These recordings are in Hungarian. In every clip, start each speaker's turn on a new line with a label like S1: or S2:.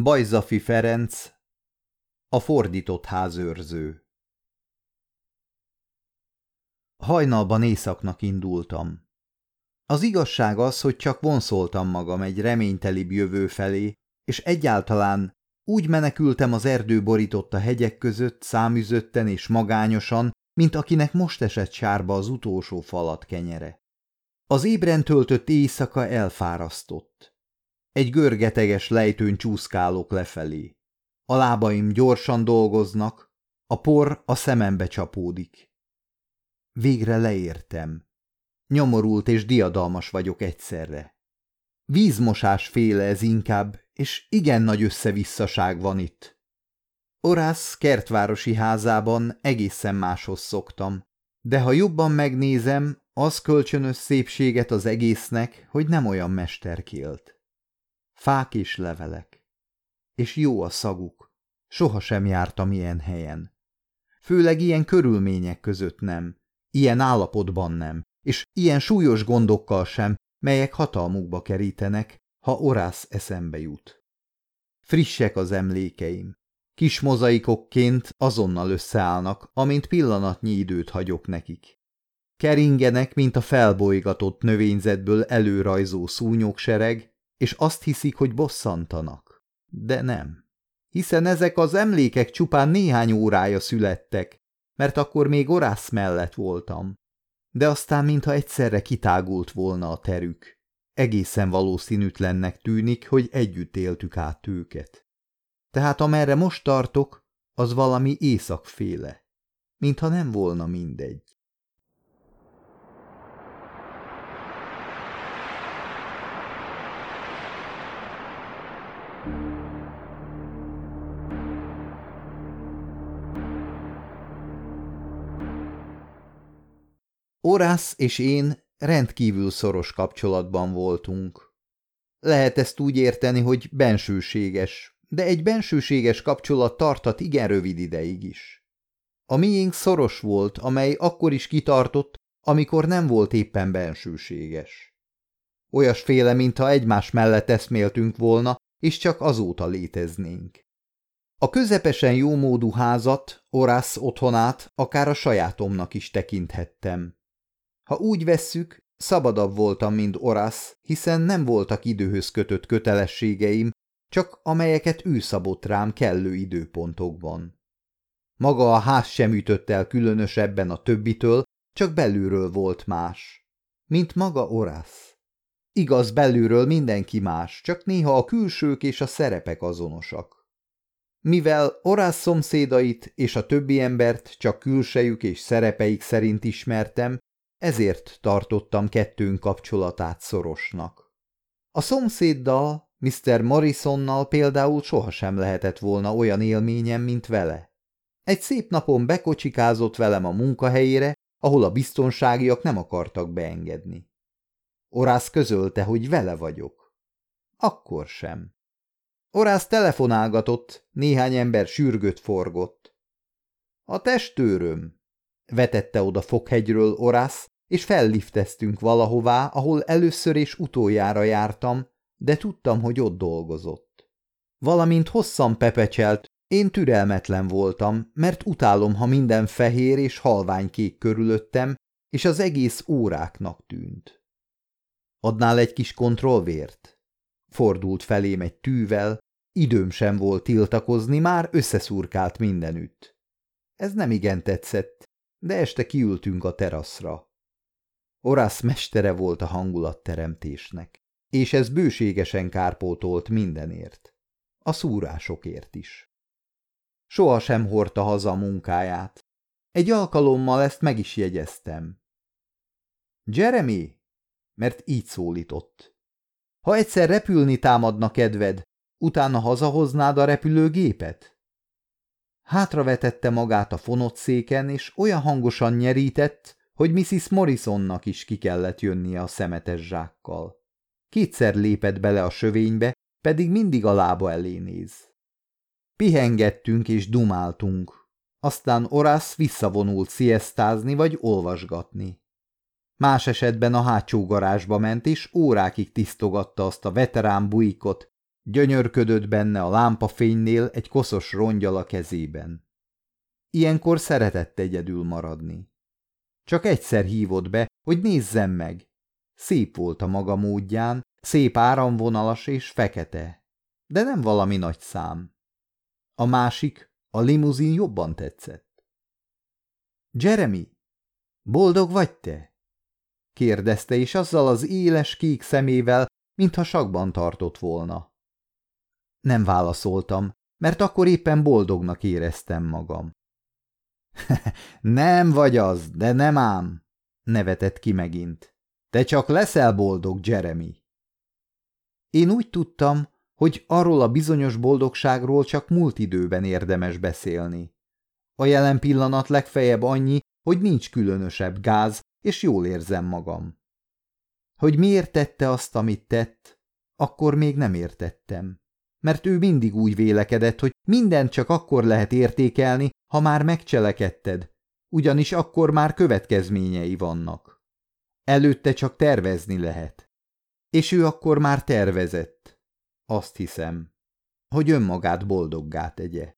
S1: Bajzafi Ferenc, a fordított házőrző Hajnalban éjszaknak indultam. Az igazság az, hogy csak vonszoltam magam egy reménytelibb jövő felé, és egyáltalán úgy menekültem az erdő borította hegyek között, számüzötten és magányosan, mint akinek most esett sárba az utolsó falat kenyere. Az ébren töltött éjszaka elfárasztott. Egy görgeteges lejtőn csúszkálok lefelé. A lábaim gyorsan dolgoznak, a por a szemembe csapódik. Végre leértem. Nyomorult és diadalmas vagyok egyszerre. Vízmosás féle ez inkább, és igen nagy összevisszaság van itt. Orász kertvárosi házában egészen máshoz szoktam, de ha jobban megnézem, az kölcsönös szépséget az egésznek, hogy nem olyan mesterkélt. Fák és levelek. És jó a szaguk. Soha sem jártam ilyen helyen. Főleg ilyen körülmények között nem, ilyen állapotban nem, és ilyen súlyos gondokkal sem, melyek hatalmukba kerítenek, ha orász eszembe jut. Frissek az emlékeim. Kis mozaikokként azonnal összeállnak, amint pillanatnyi időt hagyok nekik. Keringenek, mint a felbolygatott növényzetből előrajzó szúnyogsereg, és azt hiszik, hogy bosszantanak. De nem. Hiszen ezek az emlékek csupán néhány órája születtek, mert akkor még orász mellett voltam. De aztán, mintha egyszerre kitágult volna a terük. Egészen valószínűtlennek tűnik, hogy együtt éltük át őket. Tehát amerre most tartok, az valami északféle. Mintha nem volna mindegy. Orász és én rendkívül szoros kapcsolatban voltunk. Lehet ezt úgy érteni, hogy bensőséges, de egy bensőséges kapcsolat tartat igen rövid ideig is. A miénk szoros volt, amely akkor is kitartott, amikor nem volt éppen bensőséges. Olyasféle, mintha egymás mellett eszméltünk volna, és csak azóta léteznénk. A közepesen jómódú házat, Orász otthonát akár a sajátomnak is tekinthettem. Ha úgy vesszük, szabadabb voltam, mint Orasz, hiszen nem voltak időhöz kötött kötelességeim, csak amelyeket ő szabott rám kellő időpontokban. Maga a ház sem ütött el különösebben a többitől, csak belülről volt más. Mint maga Orasz. Igaz, belülről mindenki más, csak néha a külsők és a szerepek azonosak. Mivel Orasz szomszédait és a többi embert csak külsejük és szerepeik szerint ismertem, ezért tartottam kettőnk kapcsolatát szorosnak. A szomszéddal, Mr. Morrisonnal például sohasem lehetett volna olyan élményem, mint vele. Egy szép napon bekocsikázott velem a munkahelyére, ahol a biztonságiak nem akartak beengedni. Orász közölte, hogy vele vagyok. Akkor sem. Orász telefonálgatott, néhány ember sürgött forgott. A testőröm, vetette oda Fokhegyről Orász, és fellifteztünk valahová, ahol először és utoljára jártam, de tudtam, hogy ott dolgozott. Valamint hosszan pepecselt, én türelmetlen voltam, mert utálom, ha minden fehér és halványkék körülöttem, és az egész óráknak tűnt. Adnál egy kis kontrollvért? Fordult felém egy tűvel, időm sem volt tiltakozni, már összeszurkált mindenütt. Ez nem igen tetszett, de este kiültünk a teraszra. Orász mestere volt a hangulatteremtésnek, és ez bőségesen kárpótolt mindenért. A szúrásokért is. Soha sem hordta haza a munkáját. Egy alkalommal ezt meg is jegyeztem. Jeremy, mert így szólított. Ha egyszer repülni támadna kedved, utána hazahoznád a repülőgépet? Hátravetette magát a fonott széken, és olyan hangosan nyerített, hogy Mrs. Morrisonnak is ki kellett jönnie a szemetes zsákkal. Kétszer lépett bele a sövénybe, pedig mindig a lába elé néz. Pihengettünk és dumáltunk. Aztán Orász visszavonult sziesztázni vagy olvasgatni. Más esetben a hátsó garázsba ment, és órákig tisztogatta azt a veterán bujikot, Gyönyörködött benne a lámpafénynél egy koszos rongyal a kezében. Ilyenkor szeretett egyedül maradni. Csak egyszer hívott be, hogy nézzem meg. Szép volt a maga módján, szép áramvonalas és fekete, de nem valami nagy szám. A másik, a limuzin jobban tetszett. Jeremy, boldog vagy te? kérdezte, és azzal az éles kék szemével, mintha sakban tartott volna. Nem válaszoltam, mert akkor éppen boldognak éreztem magam. nem vagy az, de nem ám, nevetett ki megint. Te csak leszel boldog, Jeremy. Én úgy tudtam, hogy arról a bizonyos boldogságról csak múlt időben érdemes beszélni. A jelen pillanat legfeljebb annyi, hogy nincs különösebb gáz, és jól érzem magam. Hogy miért tette azt, amit tett, akkor még nem értettem. Mert ő mindig úgy vélekedett, hogy mindent csak akkor lehet értékelni, ha már megcselekedted, ugyanis akkor már következményei vannak. Előtte csak tervezni lehet. És ő akkor már tervezett. Azt hiszem, hogy önmagát boldoggá tegye.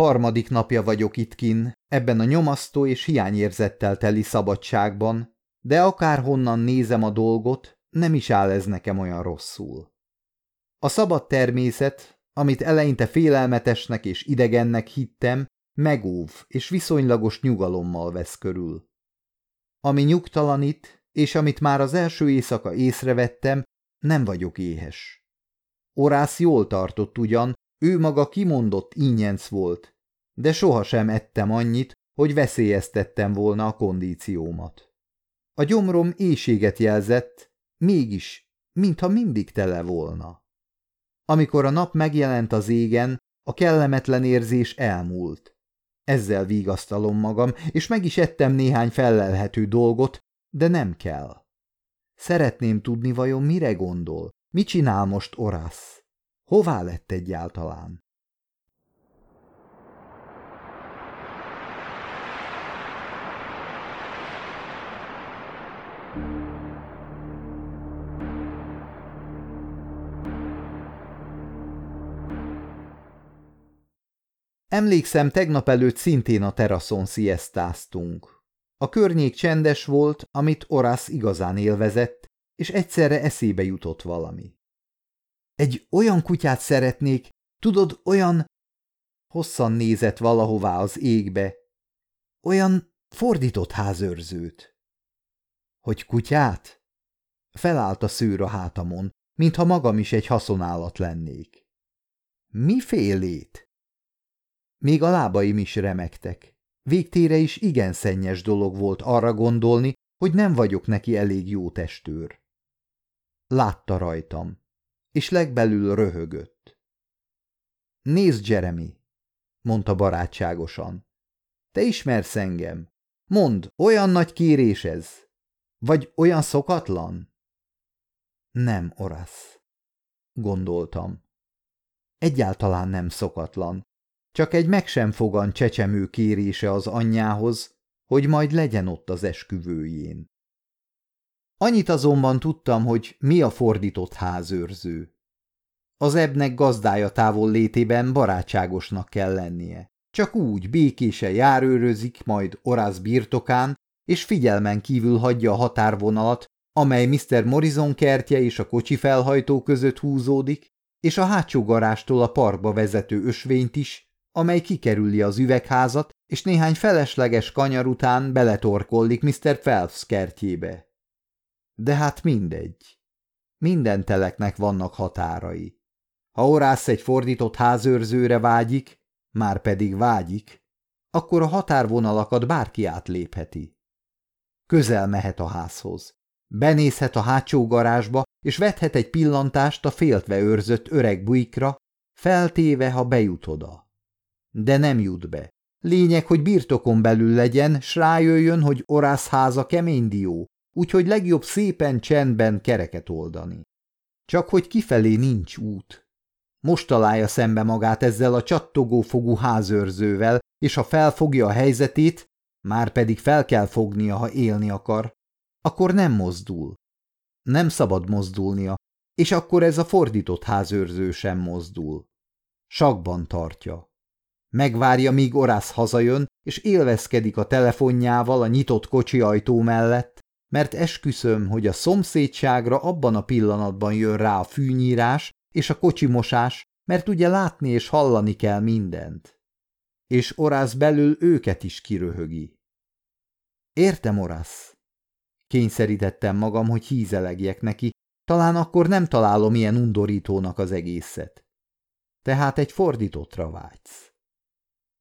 S1: Harmadik napja vagyok itt kin, ebben a nyomasztó és hiányérzettel teli szabadságban, de akárhonnan nézem a dolgot, nem is áll ez nekem olyan rosszul. A szabad természet, amit eleinte félelmetesnek és idegennek hittem, megóv és viszonylagos nyugalommal vesz körül. Ami nyugtalanít, és amit már az első éjszaka észrevettem, nem vagyok éhes. Orász jól tartott ugyan, ő maga kimondott ínyenc volt, de sohasem ettem annyit, hogy veszélyeztettem volna a kondíciómat. A gyomrom éjséget jelzett, mégis, mintha mindig tele volna. Amikor a nap megjelent az égen, a kellemetlen érzés elmúlt. Ezzel vigasztalom magam, és meg is ettem néhány fellelhető dolgot, de nem kell. Szeretném tudni, vajon mire gondol, mit csinál most Orasz? Hová lett egyáltalán? Emlékszem, tegnap előtt szintén a teraszon sziesztáztunk. A környék csendes volt, amit Orasz igazán élvezett, és egyszerre eszébe jutott valami. Egy olyan kutyát szeretnék, tudod, olyan... Hosszan nézett valahová az égbe. Olyan fordított házőrzőt. Hogy kutyát? Felállt a szőr a hátamon, mintha magam is egy haszonállat lennék. Mi félét? Még a lábaim is remektek. Végtére is igen szennyes dolog volt arra gondolni, hogy nem vagyok neki elég jó testőr. Látta rajtam és legbelül röhögött. Nézd, Jeremy, mondta barátságosan. Te ismersz engem. Mondd, olyan nagy kérés ez? Vagy olyan szokatlan? Nem, Orasz, gondoltam. Egyáltalán nem szokatlan, csak egy meg sem fogan csecsemő kérése az anyjához, hogy majd legyen ott az esküvőjén. Annyit azonban tudtam, hogy mi a fordított házőrző. Az ebnek gazdája távol létében barátságosnak kell lennie. Csak úgy békése járőrözik majd Orász birtokán, és figyelmen kívül hagyja a határvonalat, amely Mr. Morrison kertje és a kocsi felhajtó között húzódik, és a hátsó garástól a parkba vezető ösvényt is, amely kikerüli az üvegházat, és néhány felesleges kanyar után beletorkollik Mr. Phelps kertjébe. De hát mindegy. Minden teleknek vannak határai. Ha Orász egy fordított házőrzőre vágyik, már pedig vágyik, akkor a határvonalakat bárki átlépheti. Közel mehet a házhoz. Benézhet a hátsó garázsba, és vethet egy pillantást a féltve őrzött öreg bujkra, feltéve, ha bejut oda. De nem jut be. Lényeg, hogy birtokon belül legyen, s rájöjjön, hogy Orász háza kemény dió, úgyhogy legjobb szépen csendben kereket oldani. Csak hogy kifelé nincs út. Most találja szembe magát ezzel a csattogófogú házőrzővel, és ha felfogja a helyzetét, már pedig fel kell fognia, ha élni akar, akkor nem mozdul. Nem szabad mozdulnia, és akkor ez a fordított házőrző sem mozdul. Sakban tartja. Megvárja, míg Orász hazajön, és élvezkedik a telefonjával a nyitott kocsi ajtó mellett, mert esküszöm, hogy a szomszédságra abban a pillanatban jön rá a fűnyírás és a kocsimosás, mert ugye látni és hallani kell mindent. És Orász belül őket is kiröhögi. Értem, Orász. Kényszerítettem magam, hogy hízelegjek neki, talán akkor nem találom ilyen undorítónak az egészet. Tehát egy fordítottra vágysz.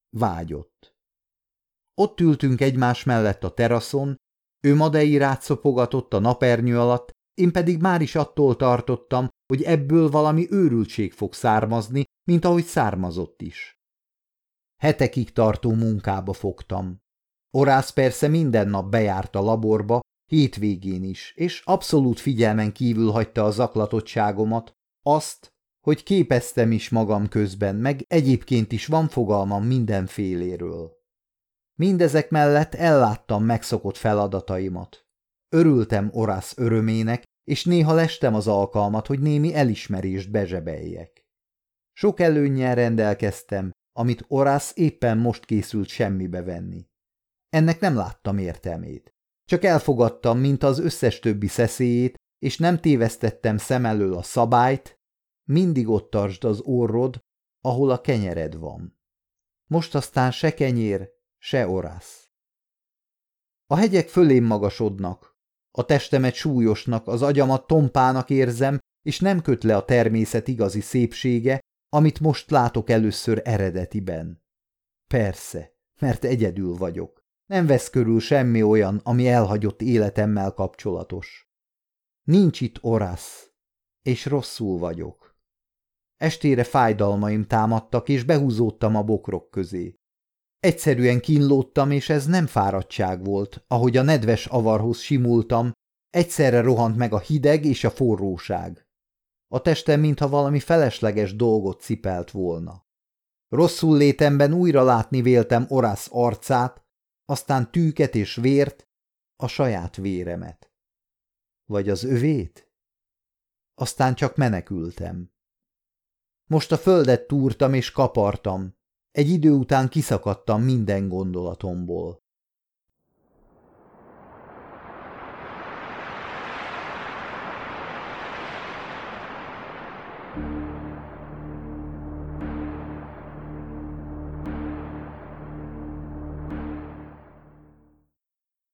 S1: Vágyott. Ott ültünk egymás mellett a teraszon, ő madeirát szopogatott a napernyő alatt, én pedig már is attól tartottam, hogy ebből valami őrültség fog származni, mint ahogy származott is. Hetekig tartó munkába fogtam. Orász persze minden nap bejárt a laborba, hétvégén is, és abszolút figyelmen kívül hagyta a zaklatottságomat, azt, hogy képeztem is magam közben, meg egyébként is van fogalmam mindenféléről. Mindezek mellett elláttam megszokott feladataimat. Örültem Orász örömének, és néha lestem az alkalmat, hogy némi elismerést bezsebeljek. Sok előnnyel rendelkeztem, amit Orász éppen most készült semmibe venni. Ennek nem láttam értelmét. Csak elfogadtam, mint az összes többi szeszélyét, és nem tévesztettem szem elől a szabályt, mindig ott tartsd az orrod, ahol a kenyered van. Most aztán se kenyér, se orász. A hegyek fölém magasodnak, a testemet súlyosnak, az agyamat tompának érzem, és nem köt le a természet igazi szépsége, amit most látok először eredetiben. Persze, mert egyedül vagyok. Nem vesz körül semmi olyan, ami elhagyott életemmel kapcsolatos. Nincs itt orasz, és rosszul vagyok. Estére fájdalmaim támadtak, és behúzódtam a bokrok közé. Egyszerűen kínlódtam, és ez nem fáradtság volt, ahogy a nedves avarhoz simultam, egyszerre rohant meg a hideg és a forróság. A testem mintha valami felesleges dolgot cipelt volna. Rosszul létemben újra látni véltem Orász arcát, aztán tűket és vért, a saját véremet. Vagy az övét? Aztán csak menekültem. Most a földet túrtam és kapartam, egy idő után kiszakadtam minden gondolatomból.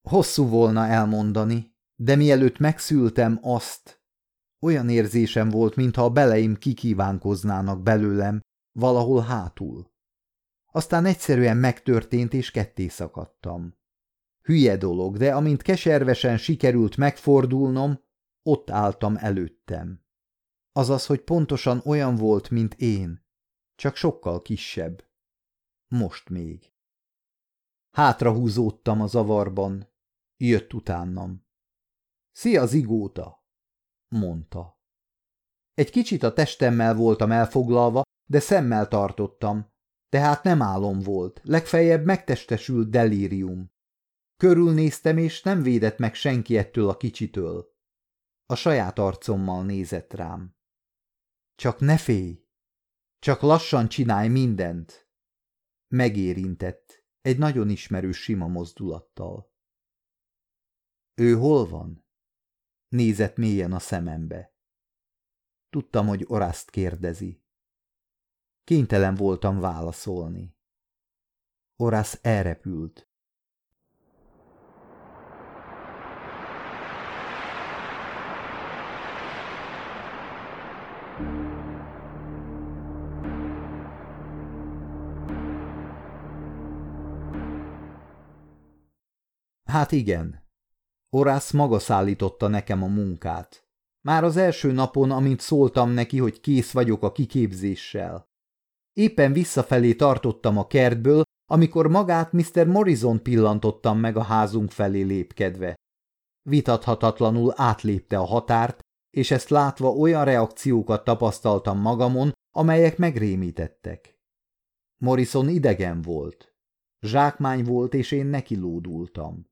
S1: Hosszú volna elmondani, de mielőtt megszültem azt, olyan érzésem volt, mintha a beleim kikívánkoznának belőlem, valahol hátul. Aztán egyszerűen megtörtént, és ketté szakadtam. Hülye dolog, de amint keservesen sikerült megfordulnom, ott álltam előttem. Azaz, hogy pontosan olyan volt, mint én, csak sokkal kisebb. Most még. Hátrahúzódtam a zavarban, jött utánam. Szia, zigóta! mondta. Egy kicsit a testemmel voltam elfoglalva, de szemmel tartottam, tehát nem álom volt, legfeljebb megtestesült delírium. Körülnéztem, és nem védett meg senki ettől a kicsitől. A saját arcommal nézett rám. Csak ne félj! Csak lassan csinálj mindent! Megérintett, egy nagyon ismerős sima mozdulattal. Ő hol van? Nézett mélyen a szemembe. Tudtam, hogy Orászt kérdezi. Kénytelen voltam válaszolni. Orasz elrepült. Hát igen. Orász maga szállította nekem a munkát. Már az első napon, amint szóltam neki, hogy kész vagyok a kiképzéssel. Éppen visszafelé tartottam a kertből, amikor magát Mr. Morrison pillantottam meg a házunk felé lépkedve. Vitathatatlanul átlépte a határt, és ezt látva olyan reakciókat tapasztaltam magamon, amelyek megrémítettek. Morrison idegen volt. Zsákmány volt, és én neki lódultam.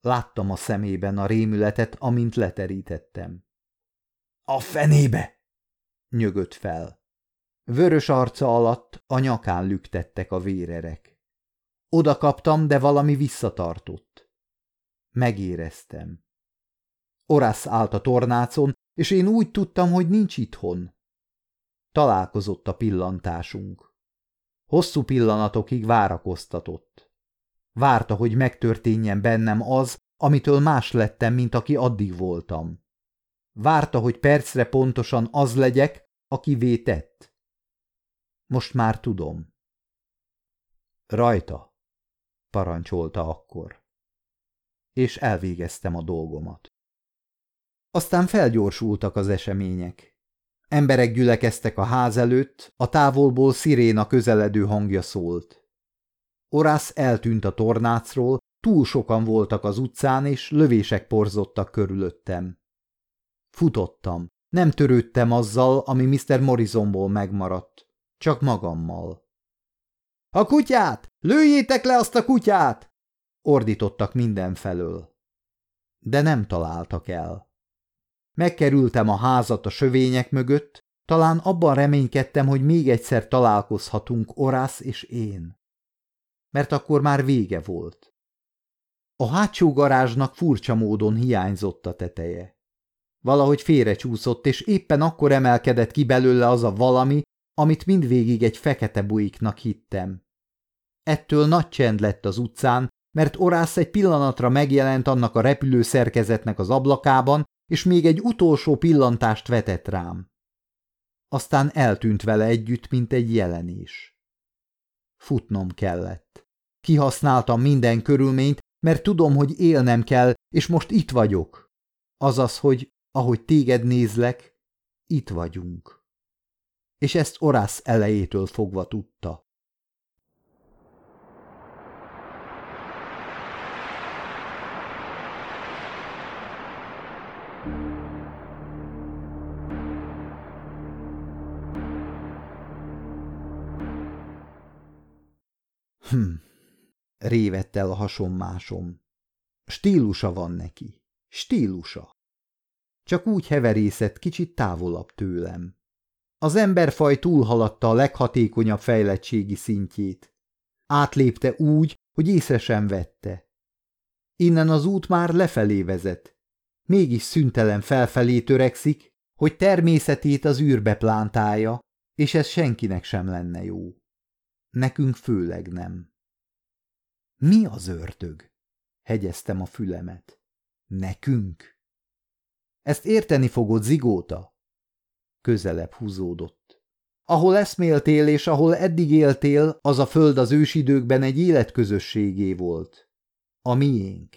S1: Láttam a szemében a rémületet, amint leterítettem. – A fenébe! – nyögött fel. Vörös arca alatt a nyakán lüktettek a vérerek. Oda kaptam, de valami visszatartott. Megéreztem. Orasz állt a tornácon, és én úgy tudtam, hogy nincs itthon. Találkozott a pillantásunk. Hosszú pillanatokig várakoztatott. Várta, hogy megtörténjen bennem az, amitől más lettem, mint aki addig voltam. Várta, hogy percre pontosan az legyek, aki vétett. Most már tudom. Rajta, parancsolta akkor. És elvégeztem a dolgomat. Aztán felgyorsultak az események. Emberek gyülekeztek a ház előtt, a távolból sziréna közeledő hangja szólt. Orász eltűnt a tornácról, túl sokan voltak az utcán, és lövések porzottak körülöttem. Futottam, nem törődtem azzal, ami Mr. Morrisonból megmaradt, csak magammal. – A kutyát! Lőjétek le azt a kutyát! – ordítottak mindenfelől. De nem találtak el. Megkerültem a házat a sövények mögött, talán abban reménykedtem, hogy még egyszer találkozhatunk Orász és én. Mert akkor már vége volt. A hátsó garázsnak furcsa módon hiányzott a teteje. Valahogy félrecsúszott, és éppen akkor emelkedett ki belőle az a valami, amit mindvégig egy fekete bujiknak hittem. Ettől nagy csend lett az utcán, mert Orász egy pillanatra megjelent annak a repülő szerkezetnek az ablakában, és még egy utolsó pillantást vetett rám. Aztán eltűnt vele együtt, mint egy jelenés. Futnom kellett. Kihasználtam minden körülményt, mert tudom, hogy élnem kell, és most itt vagyok. Azaz, hogy ahogy téged nézlek, itt vagyunk. És ezt Orász elejétől fogva tudta. Hm, révett el a hasonmásom. Stílusa van neki. Stílusa. Csak úgy heverészett kicsit távolabb tőlem. Az emberfaj túlhaladta a leghatékonyabb fejlettségi szintjét. Átlépte úgy, hogy észre sem vette. Innen az út már lefelé vezet. Mégis szüntelen felfelé törekszik, hogy természetét az űrbe plántálja, és ez senkinek sem lenne jó. Nekünk főleg nem. Mi az ördög? Hegyeztem a fülemet. Nekünk? Ezt érteni fogod, zigóta? Közelebb húzódott. Ahol eszméltél és ahol eddig éltél, az a föld az ősidőkben egy életközösségé volt. A miénk.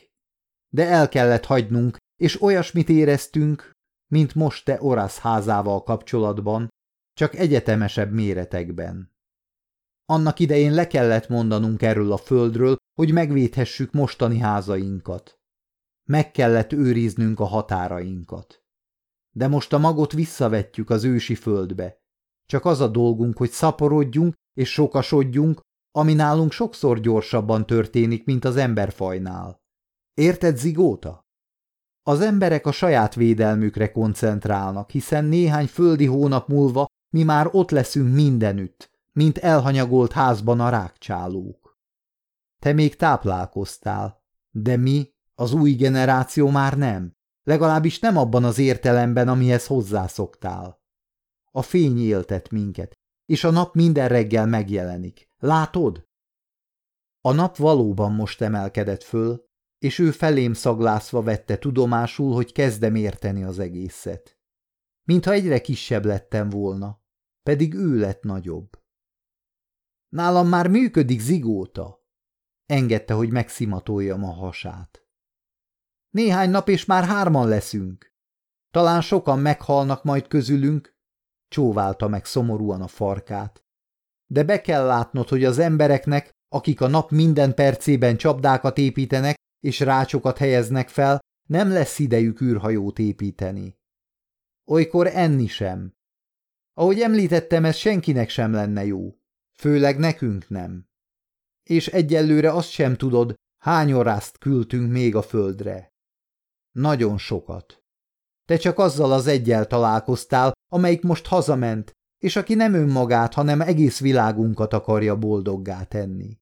S1: De el kellett hagynunk, és olyasmit éreztünk, mint most te Orasz házával kapcsolatban, csak egyetemesebb méretekben. Annak idején le kellett mondanunk erről a földről, hogy megvédhessük mostani házainkat. Meg kellett őriznünk a határainkat. De most a magot visszavetjük az ősi földbe. Csak az a dolgunk, hogy szaporodjunk és sokasodjunk, ami nálunk sokszor gyorsabban történik, mint az emberfajnál. Érted, Zigóta? Az emberek a saját védelmükre koncentrálnak, hiszen néhány földi hónap múlva mi már ott leszünk mindenütt, mint elhanyagolt házban a rákcsálók. Te még táplálkoztál, de mi, az új generáció már nem, legalábbis nem abban az értelemben, amihez hozzászoktál. A fény éltet minket, és a nap minden reggel megjelenik. Látod? A nap valóban most emelkedett föl, és ő felém szaglászva vette tudomásul, hogy kezdem érteni az egészet. Mintha egyre kisebb lettem volna, pedig ő lett nagyobb. Nálam már működik zigóta. Engedte, hogy megszimatoljam a hasát. Néhány nap és már hárman leszünk. Talán sokan meghalnak majd közülünk, csóválta meg szomorúan a farkát. De be kell látnod, hogy az embereknek, akik a nap minden percében csapdákat építenek és rácsokat helyeznek fel, nem lesz idejük űrhajót építeni. Olykor enni sem. Ahogy említettem, ez senkinek sem lenne jó. Főleg nekünk nem. És egyelőre azt sem tudod, hány orászt küldtünk még a földre. Nagyon sokat. Te csak azzal az egyel találkoztál, amelyik most hazament, és aki nem önmagát, hanem egész világunkat akarja boldoggá tenni.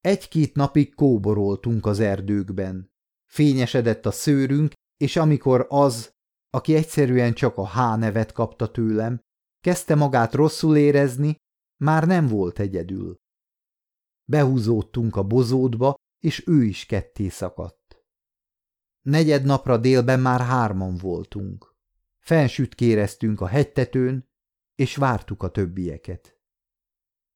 S1: Egy-két napig kóboroltunk az erdőkben. Fényesedett a szőrünk, és amikor az, aki egyszerűen csak a H nevet kapta tőlem, kezdte magát rosszul érezni, már nem volt egyedül. Behúzódtunk a bozótba, és ő is ketté szakadt. Negyed napra délben már hárman voltunk. Fensüt kéreztünk a hegytetőn, és vártuk a többieket.